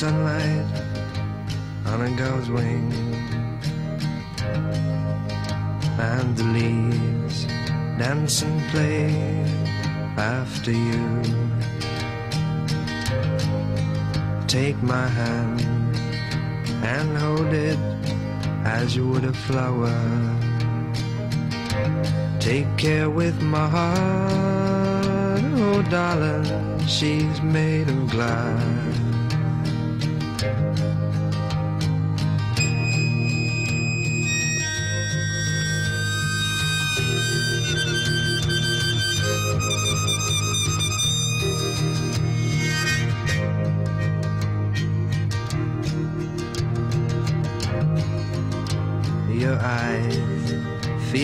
sunlight on a girl's wing, and the leaves dance and play after you. Take my hand and hold it as you would a flower. Take care with my heart, oh darling she's made of glass.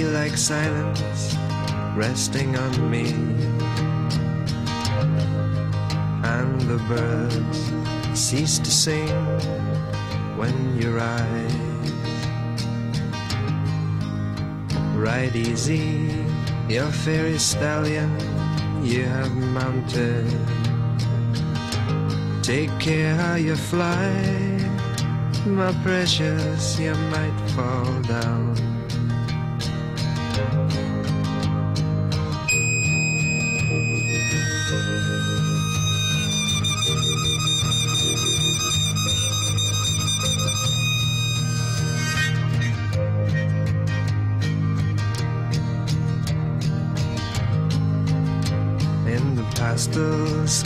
Like silence resting on me and the birds cease to sing when you rise. Ride easy, your fairy stallion you have mounted. Take care how you fly, my precious, you might fall down.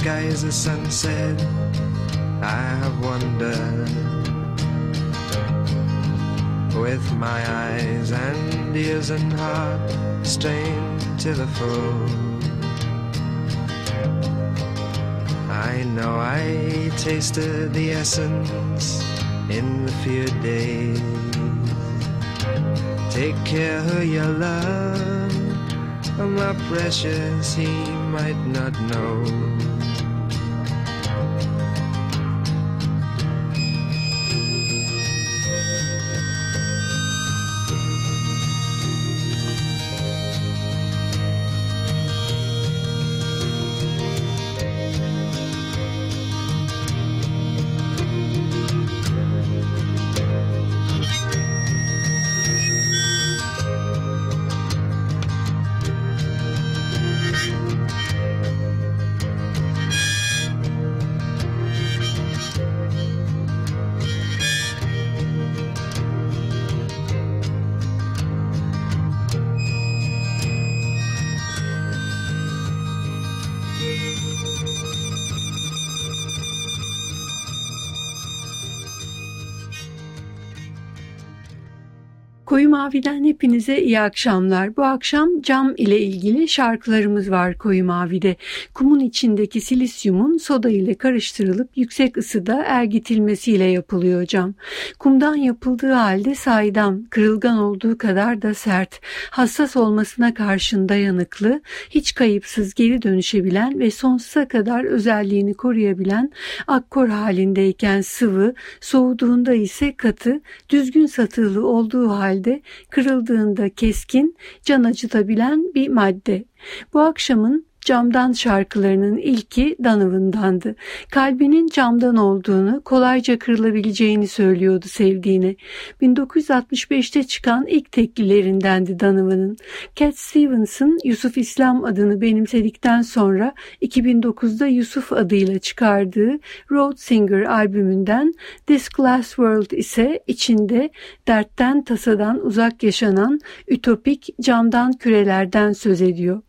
Pastel is a sunset. I have wandered with my eyes and ears and heart strained to the full. I know I tasted the essence in the few days. Take care who you love my precious he might not know Mavi'den hepinize iyi akşamlar. Bu akşam cam ile ilgili şarkılarımız var Koyu Mavi'de. Kumun içindeki silisyumun soda ile karıştırılıp yüksek ısıda ergitilmesiyle yapılıyor cam. Kumdan yapıldığı halde saydam, kırılgan olduğu kadar da sert, hassas olmasına karşın dayanıklı, hiç kayıpsız geri dönüşebilen ve sonsuza kadar özelliğini koruyabilen akkor halindeyken sıvı, soğuduğunda ise katı, düzgün satılı olduğu halde kırıldığında keskin, can acıtabilen bir madde. Bu akşamın camdan şarkılarının ilki Donovan'dandı. Kalbinin camdan olduğunu, kolayca kırılabileceğini söylüyordu sevdiğine. 1965'te çıkan ilk teklilerindendi Donovan'ın. Cat Stevens'ın Yusuf İslam adını benimsedikten sonra 2009'da Yusuf adıyla çıkardığı Road Singer albümünden This Glass World ise içinde dertten tasadan uzak yaşanan ütopik camdan kürelerden söz ediyor.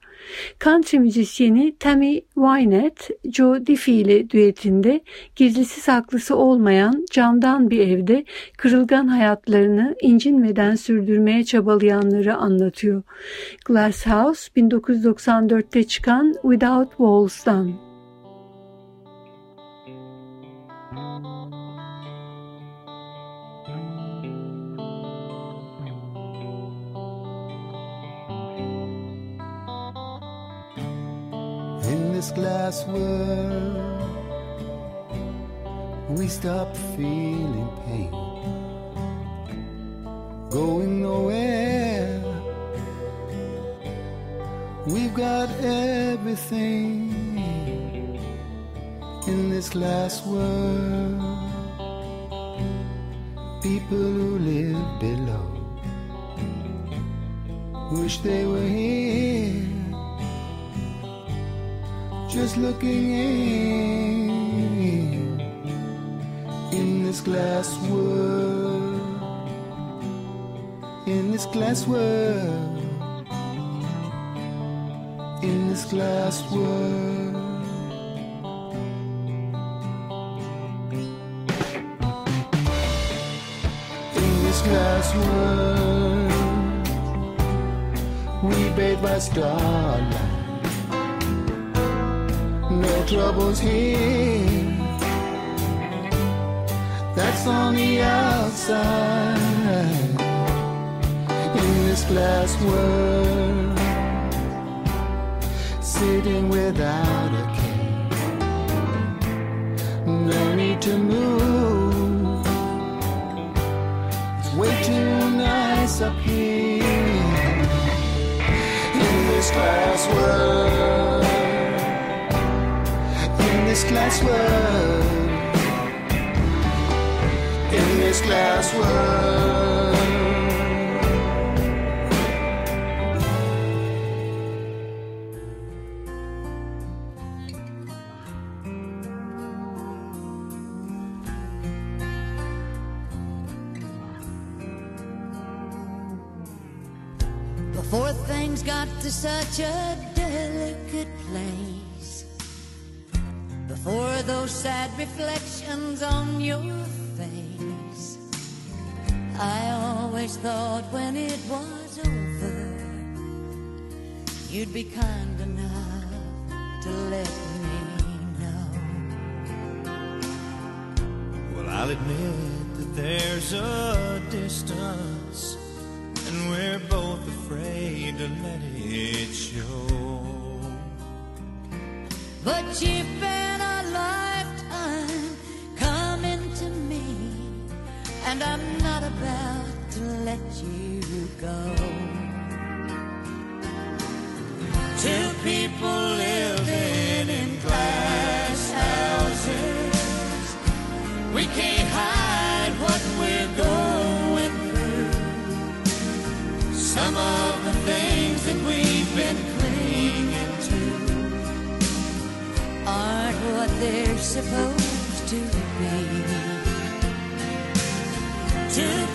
Country müzisyeni Tammy Wynette, Joe Diffie ile düetinde gizlisi saklısı olmayan camdan bir evde kırılgan hayatlarını incinmeden sürdürmeye çabalayanları anlatıyor. Glass House 1994'te çıkan Without Walls'dan. Stop feeling pain, going nowhere. We've got everything in this glass world. People who live below wish they were here just looking in glass world, in this glass world, in this glass world. In this glass world, we bathe by starlight no troubles here. That's on the outside in this glass world, sitting without a care. No need to move. It's way too nice up here in this glass world in this glass world, in this glass world. Before things got to such a delicate place before those sad reflections on your. I always thought when it was over, you'd be kind enough to let me know. Well, I'll admit that there's a distance, and we're both afraid to let it show. But you've been and I'm not about to let you go. Two people living in glass houses. We can't hide what we're going through. Some of the things that we've been clinging to aren't what they're supposed Two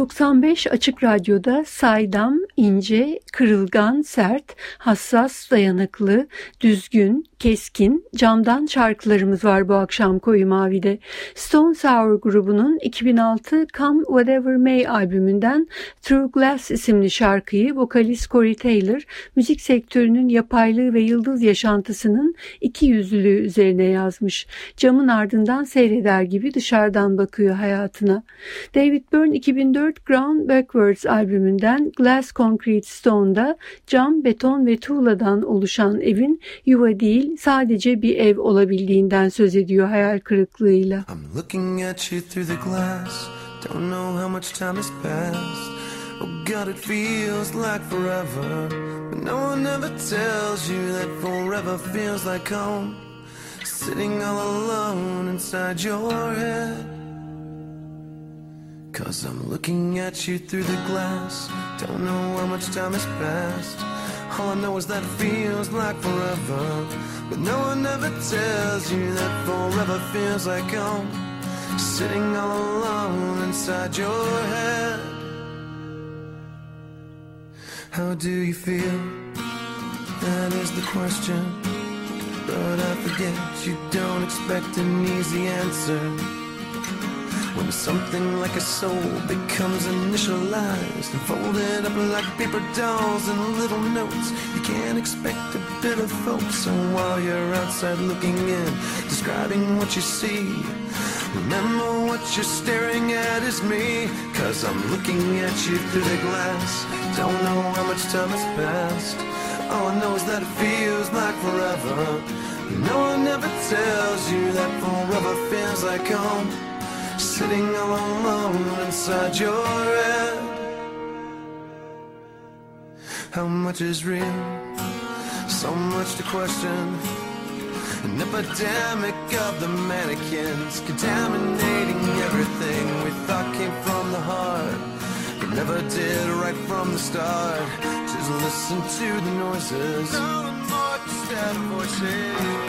95 Açık Radyo'da saydam, ince, kırılgan, sert, hassas, dayanıklı, düzgün, keskin, camdan şarkılarımız var bu akşam Koyu Mavi'de. Stone Sour grubunun 2006 Come Whatever May albümünden Through Glass isimli şarkıyı vokalist Corey Taylor, müzik sektörünün yapaylığı ve yıldız yaşantısının iki yüzlülüğü üzerine yazmış. Camın ardından seyreder gibi dışarıdan bakıyor hayatına. David Byrne 2004 Ground Backwards albümünden Glass Concrete Stone'da cam, beton ve tuğladan oluşan evin yuva değil sadece bir ev olabildiğinden söz ediyor hayal kırıklığıyla. I'm looking at you through the glass. Don't know how much time has passed. Oh God, it feels like forever. But no one ever tells you that forever feels like home. Sitting all alone inside your head. Cause I'm looking at you through the glass. Don't know how much time has passed. All I know is that it feels like forever. But no one ever tells you that forever feels like home. Sitting all alone inside your head. How do you feel? That is the question. But I forget you don't expect an easy answer. When something like a soul becomes initialized and folded up like paper dolls and little notes, you can't expect a bit of hope. So while you're outside looking in, describing what you see, remember what you're staring at is me. Cause I'm looking at you through the glass. Don't know how much time has passed. All I know is that it feels like forever. No one ever tells you that forever feels like home. Sitting alone inside your head. How much is real? So much to question. An epidemic of the mannequins contaminating everything we thought came from the heart. But never did right from the start. Just listen to the noises.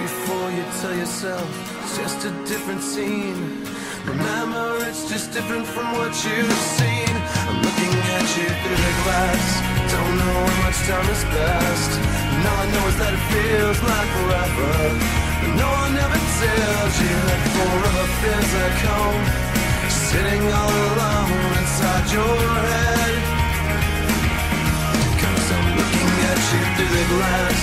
Before you tell yourself it's just a different scene. Remember, it's just different from what you've seen. I'm looking at you through the glass. Don't know how much time has passed. And all I know is that it feels like forever. But no one ever tells you that forever feels like home. Sitting all alone inside your head. Cause I'm looking at you through the glass.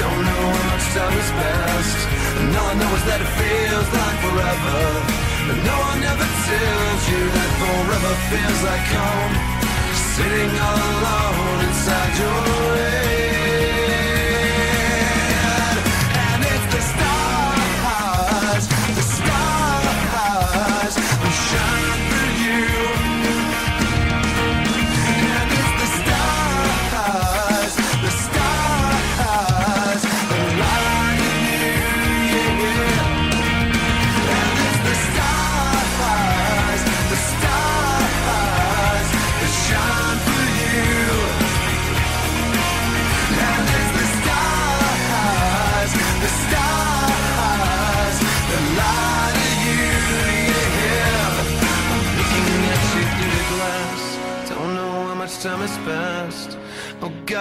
Don't know how much time has passed. And all I know is that it feels like forever. But no one ever tells you that forever feels like home. Sitting all alone inside your head.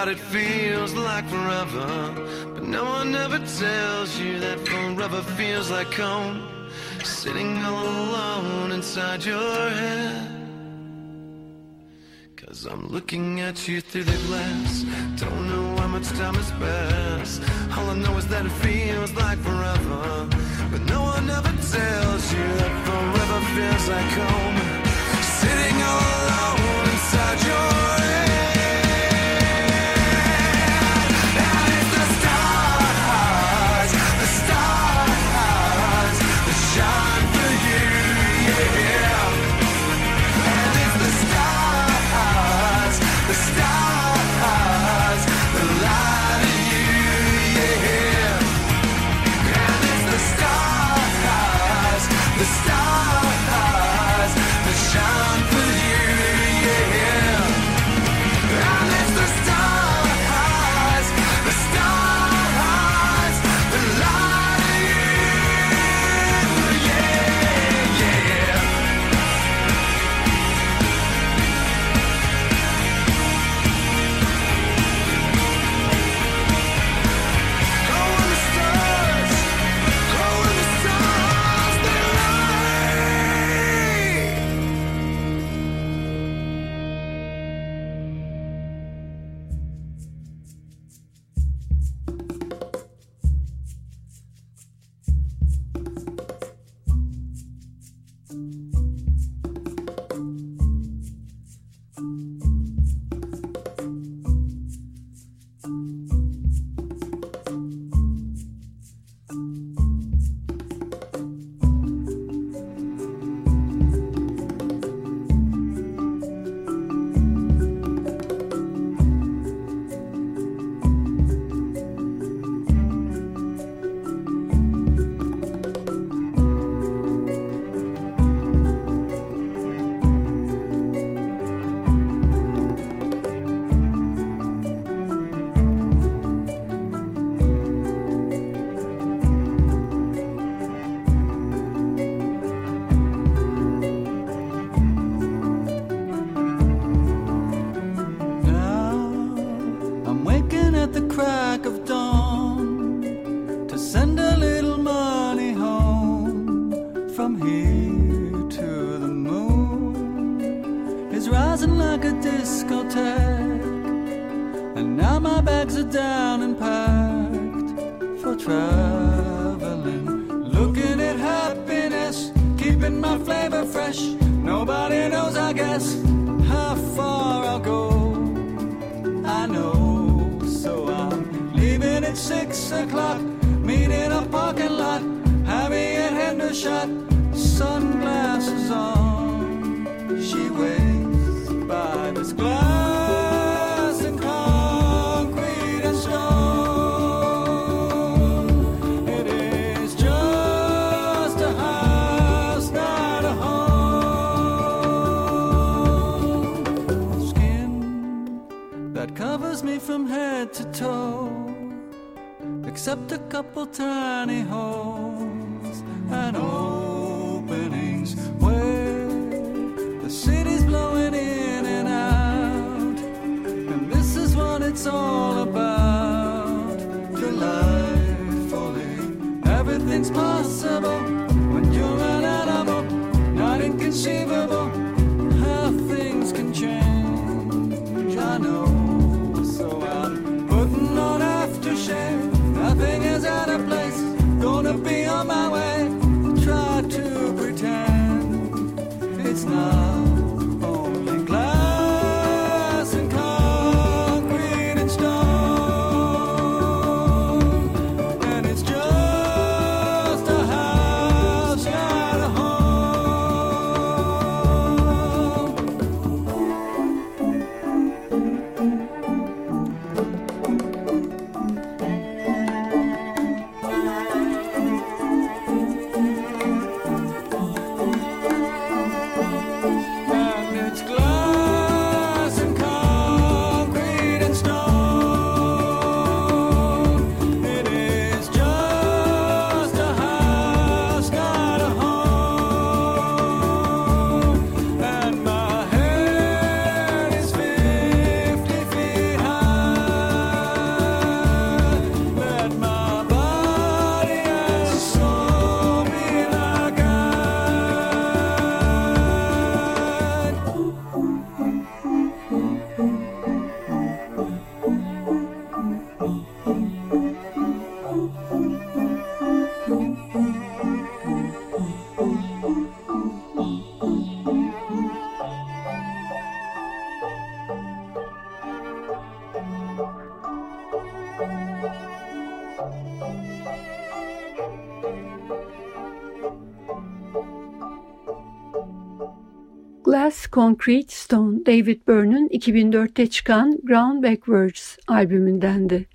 God, it feels like forever. But no one ever tells you that forever feels like home. Sitting all alone inside your head. Cause I'm looking at you through the glass. Don't know how much time has passed. All I know is that it feels like forever. But no one ever tells you that forever feels like home. Sitting all alone Glass Concrete Stone, David Byrne'ın 2004'te çıkan Ground Backwards albümündendi.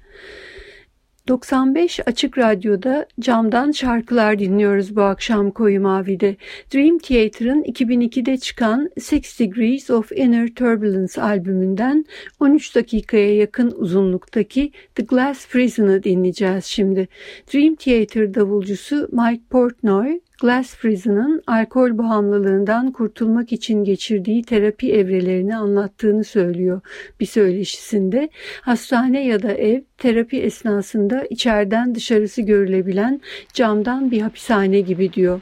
95 Açık Radyo'da camdan şarkılar dinliyoruz bu akşam Koyu Mavi'de. Dream Theater'ın 2002'de çıkan Six Degrees of Inner Turbulence albümünden 13 dakikaya yakın uzunluktaki The Glass Prison'ı dinleyeceğiz şimdi. Dream Theater davulcusu Mike Portnoy Glass Prison'ın alkol bağımlılığından kurtulmak için geçirdiği terapi evrelerini anlattığını söylüyor bir söyleşisinde. Hastane ya da ev terapi esnasında içeriden dışarısı görülebilen camdan bir hapishane gibi diyor.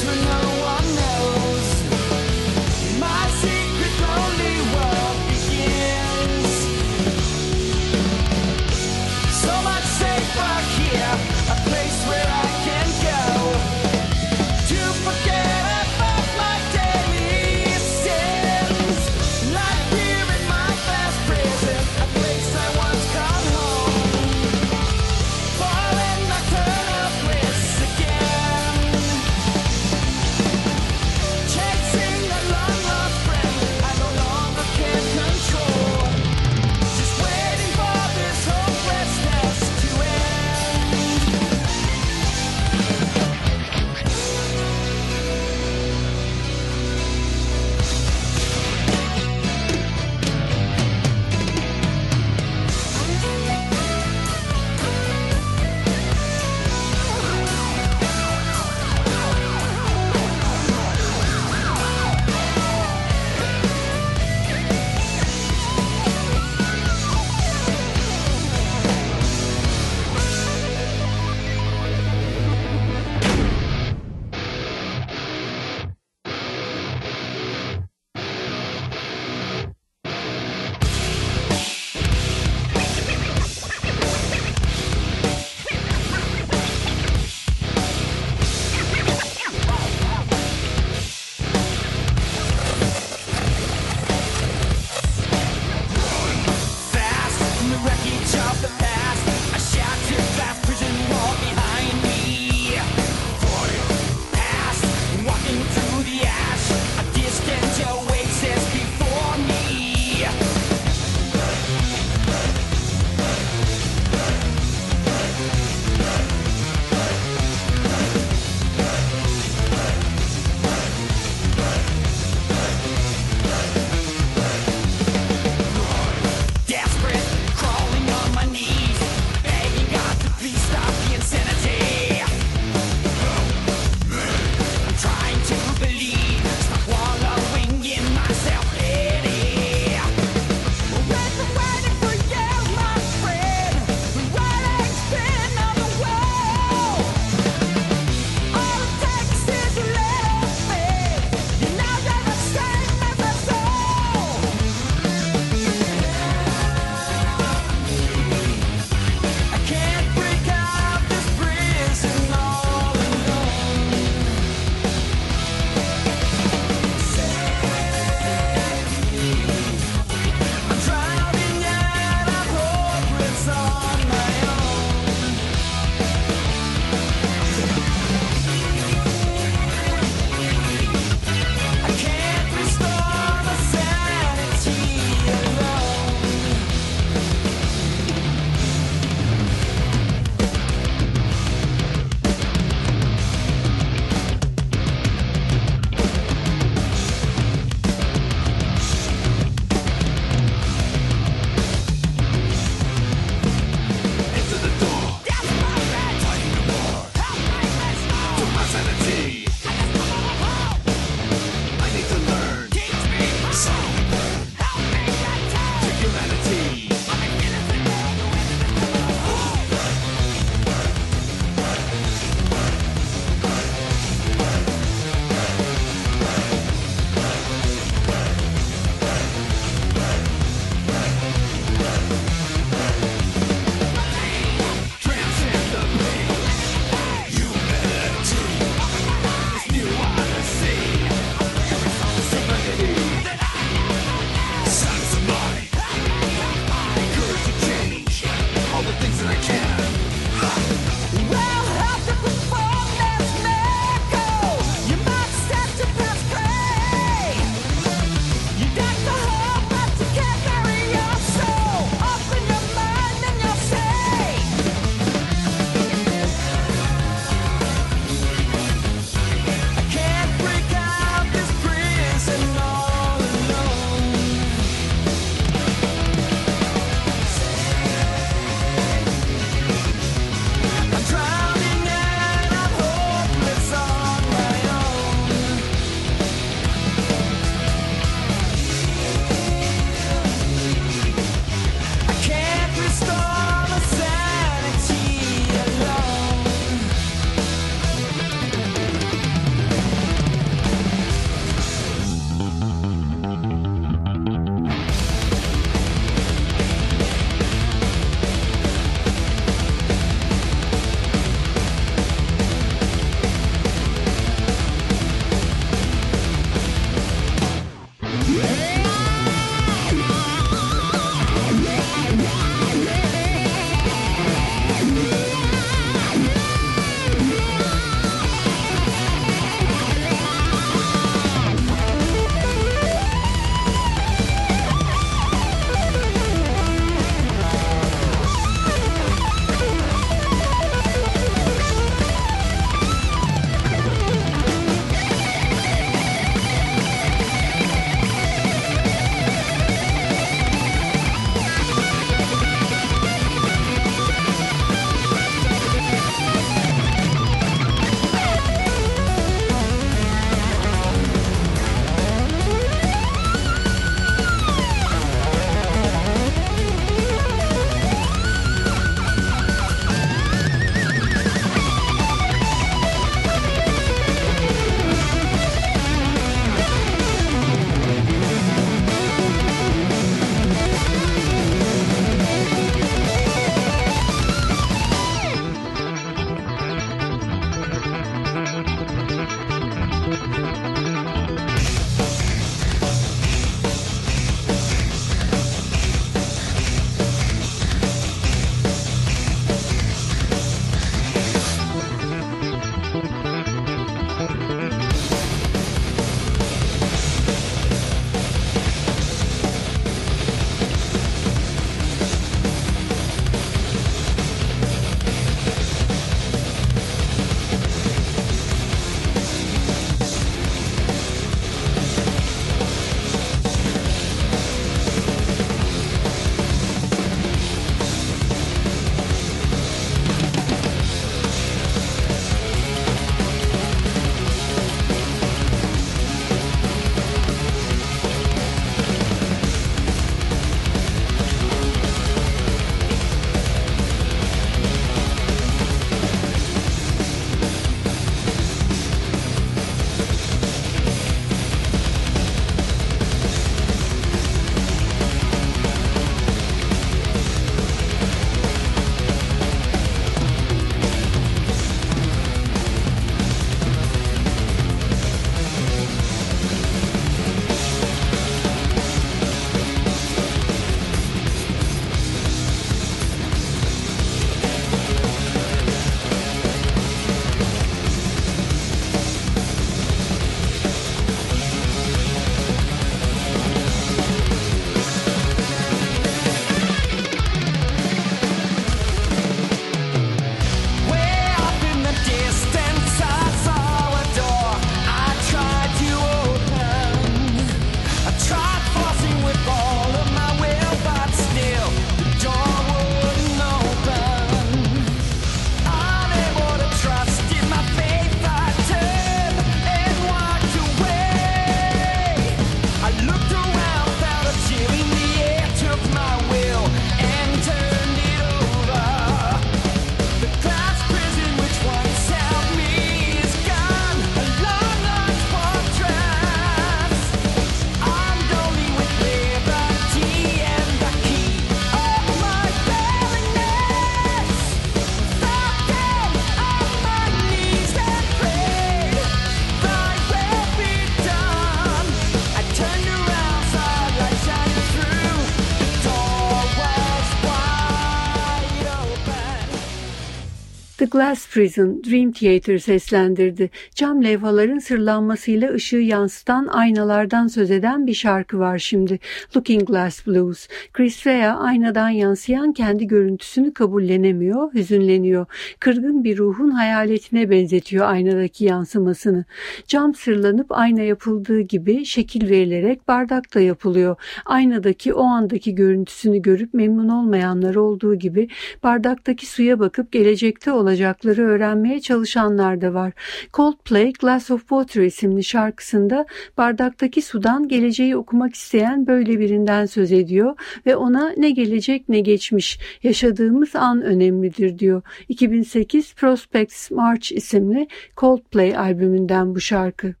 Glass Prison, Dream Theater seslendirdi. Cam levhaların sırlanmasıyla ışığı yansıtan aynalardan söz eden bir şarkı var şimdi. Looking Glass Blues. Chris Rea aynadan yansıyan kendi görüntüsünü kabullenemiyor, hüzünleniyor. Kırgın bir ruhun hayaletine benzetiyor aynadaki yansımasını. Cam sırlanıp ayna yapıldığı gibi şekil verilerek bardak da yapılıyor. Aynadaki o andaki görüntüsünü görüp memnun olmayanlar olduğu gibi bardaktaki suya bakıp gelecekte olacakları öğrenmeye çalışanlar da var. Coldplay Glass of Water isimli şarkısında bardaktaki sudan geleceği okumak isteyen böyle birinden söz ediyor ve ona ne gelecek ne geçmiş yaşadığımız an önemlidir diyor. 2008 Prospects March isimli Coldplay albümünden bu şarkı.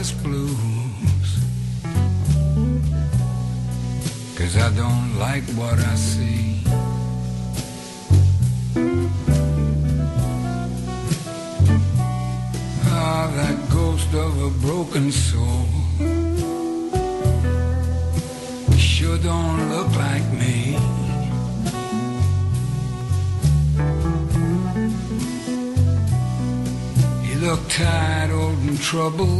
Looking blues. Cause I don't like what I see. Ah, that ghost of a broken soul. Sure don't look like me. You look tired, old and troubled.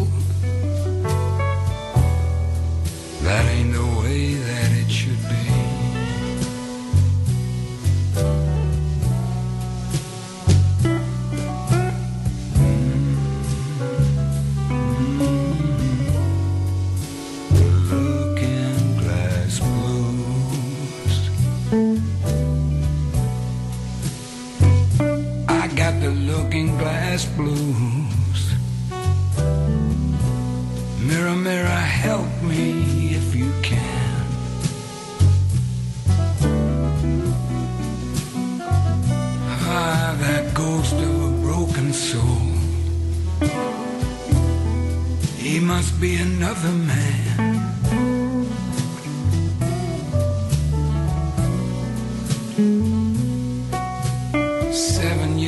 Seven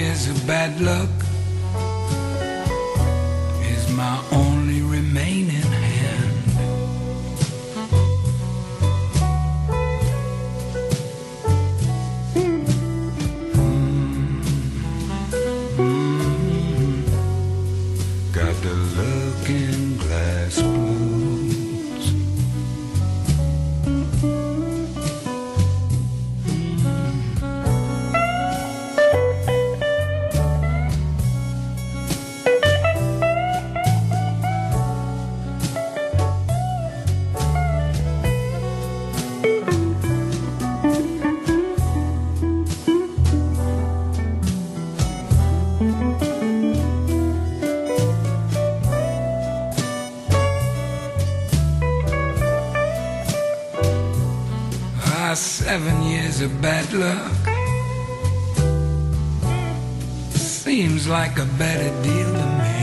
like a better deal to me.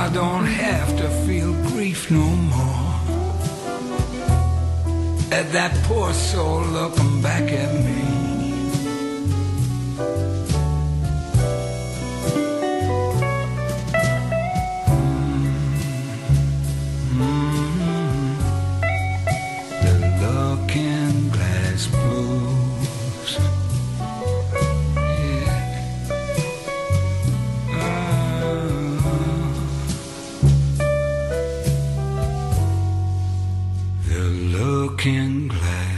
I don't have to feel grief no more. At that poor soul looking time. He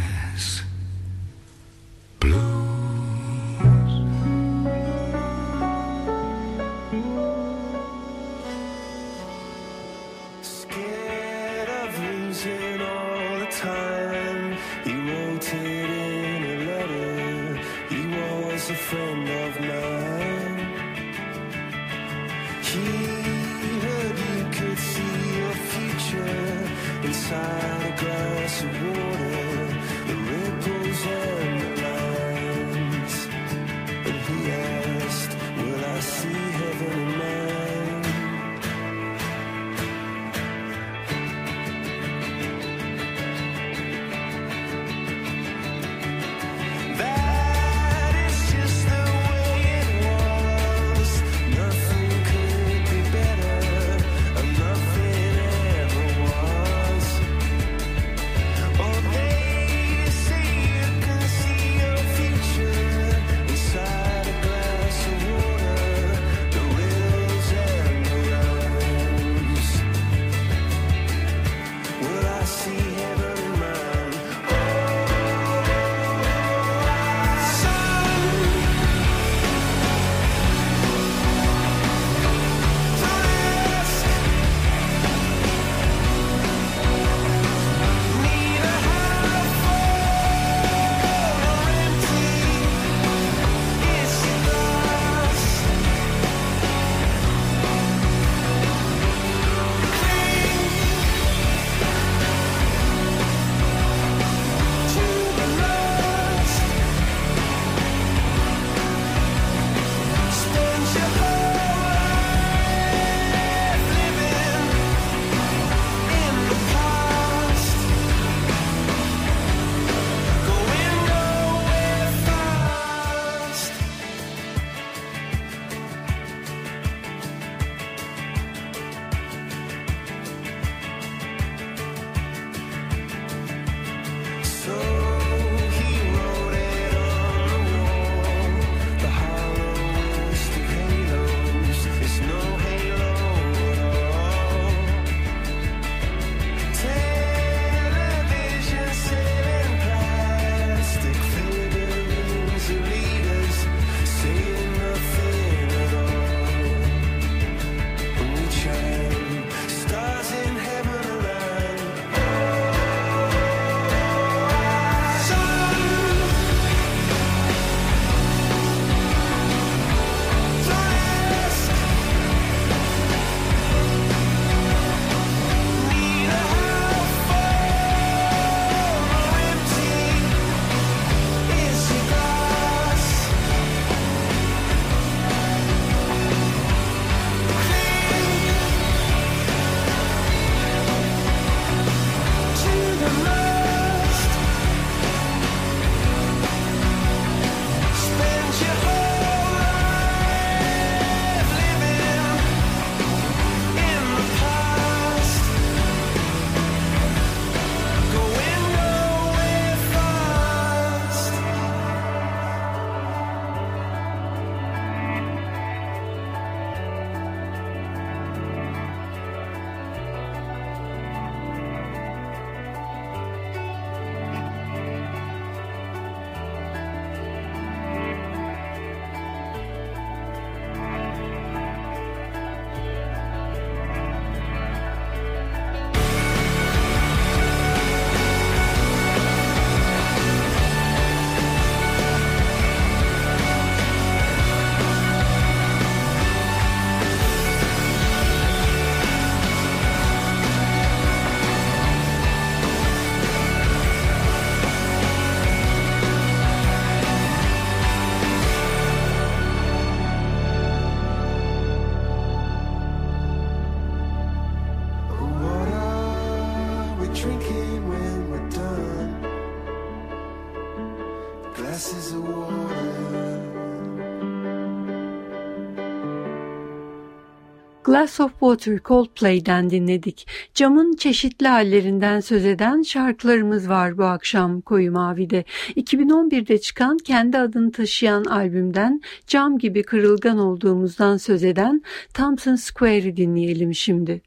Glass of Water Coldplay'den dinledik. Camın çeşitli hallerinden söz eden şarkılarımız var bu akşam Koyu Mavi'de. 2011'de çıkan kendi adını taşıyan albümden cam gibi kırılgan olduğumuzdan söz eden Thompson Square'i dinleyelim şimdi.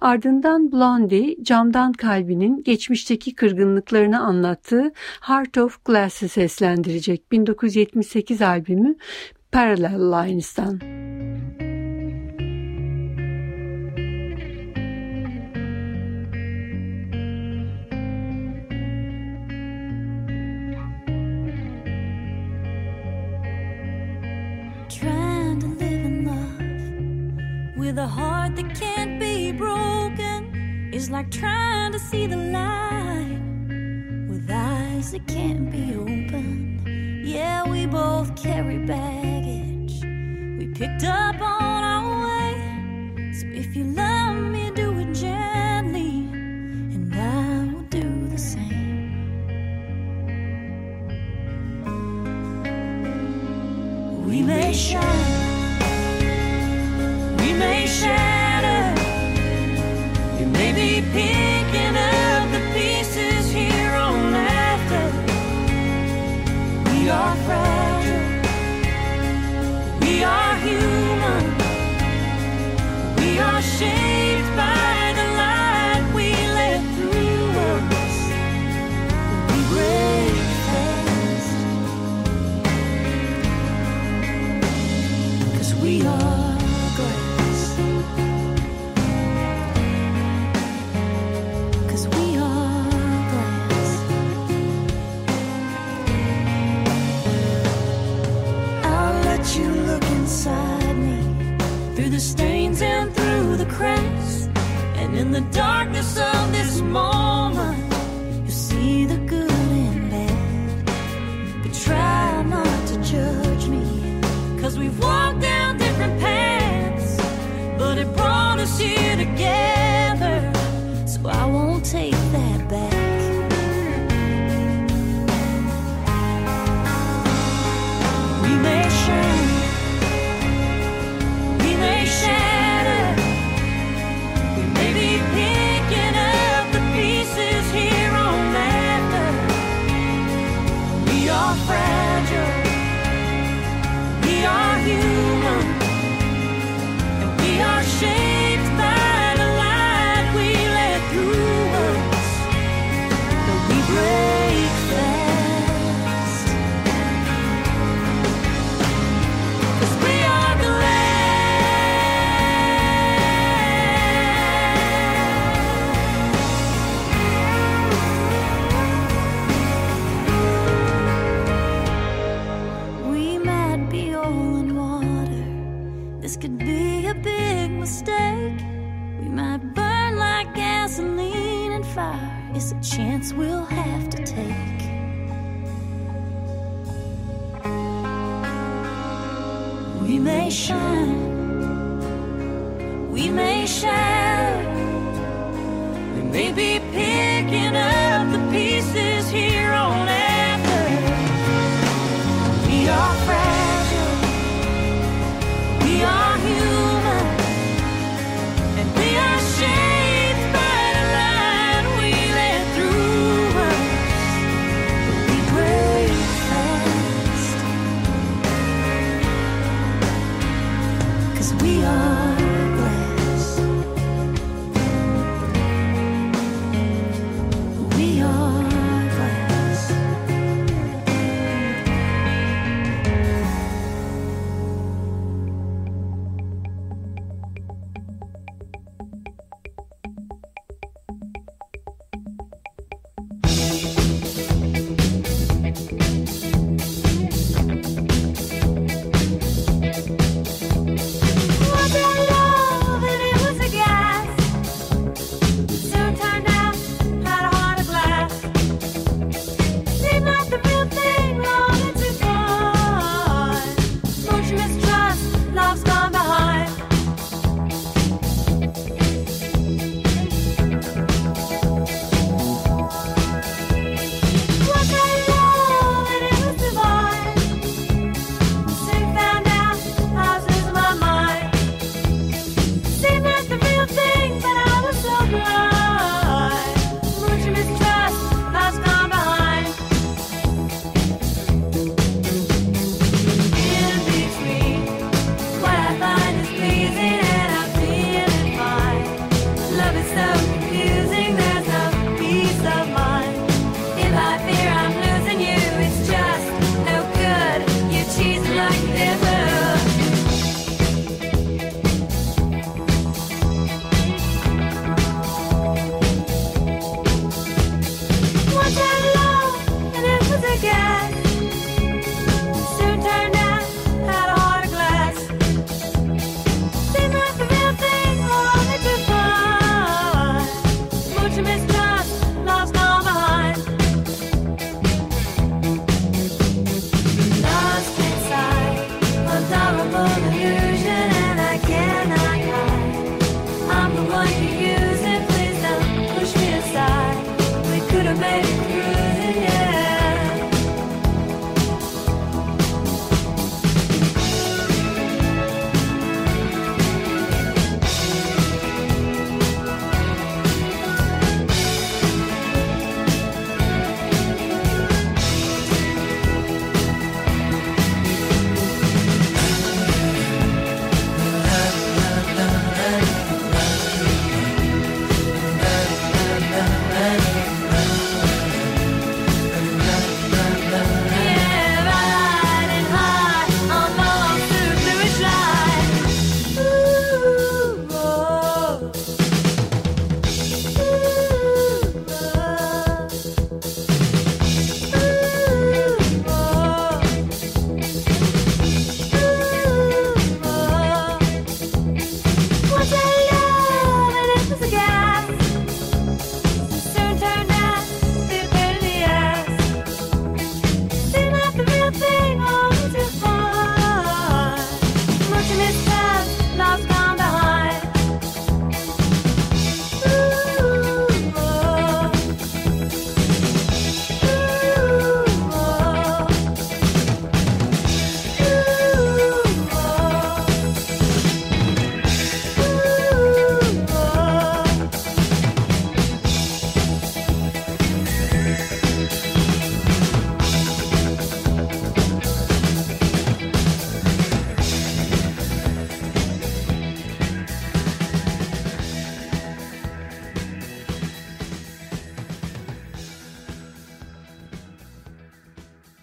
Ardından Blondie, camdan kalbinin geçmişteki kırgınlıklarını anlattığı Heart of Glass'ı seslendirecek 1978 albümü Parallel Lines'tan. With a heart that can't be broken is like trying to see the light with eyes that can't be opened. Yeah, we both carry baggage we picked up on our way. So if you love me, do shine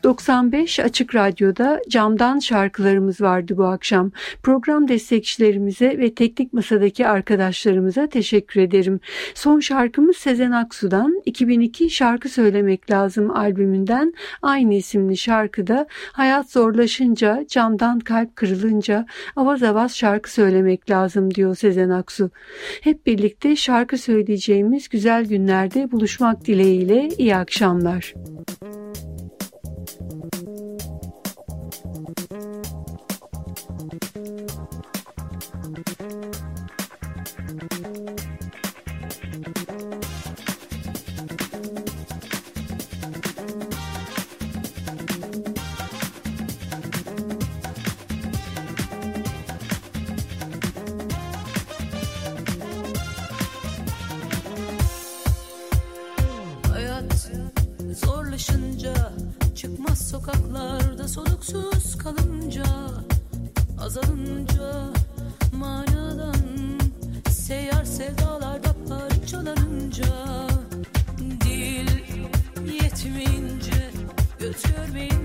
95 Açık Radyo'da camdan şarkılarımız vardı bu akşam. Program destekçilerimize ve teknik masadaki arkadaşlarımıza teşekkür ederim. Son şarkımız Sezen Aksu'dan 2002 Şarkı Söylemek Lazım albümünden aynı isimli şarkıda hayat zorlaşınca, camdan kalp kırılınca avaz avaz şarkı söylemek lazım diyor Sezen Aksu. Hep birlikte şarkı söyleyeceğimiz güzel günlerde buluşmak dileğiyle iyi akşamlar. Havada soluksuz kalınca Azalınca manadan seyar Seyyar sevdalarda parçalanınca Dil yetmeyince Göz görmeyince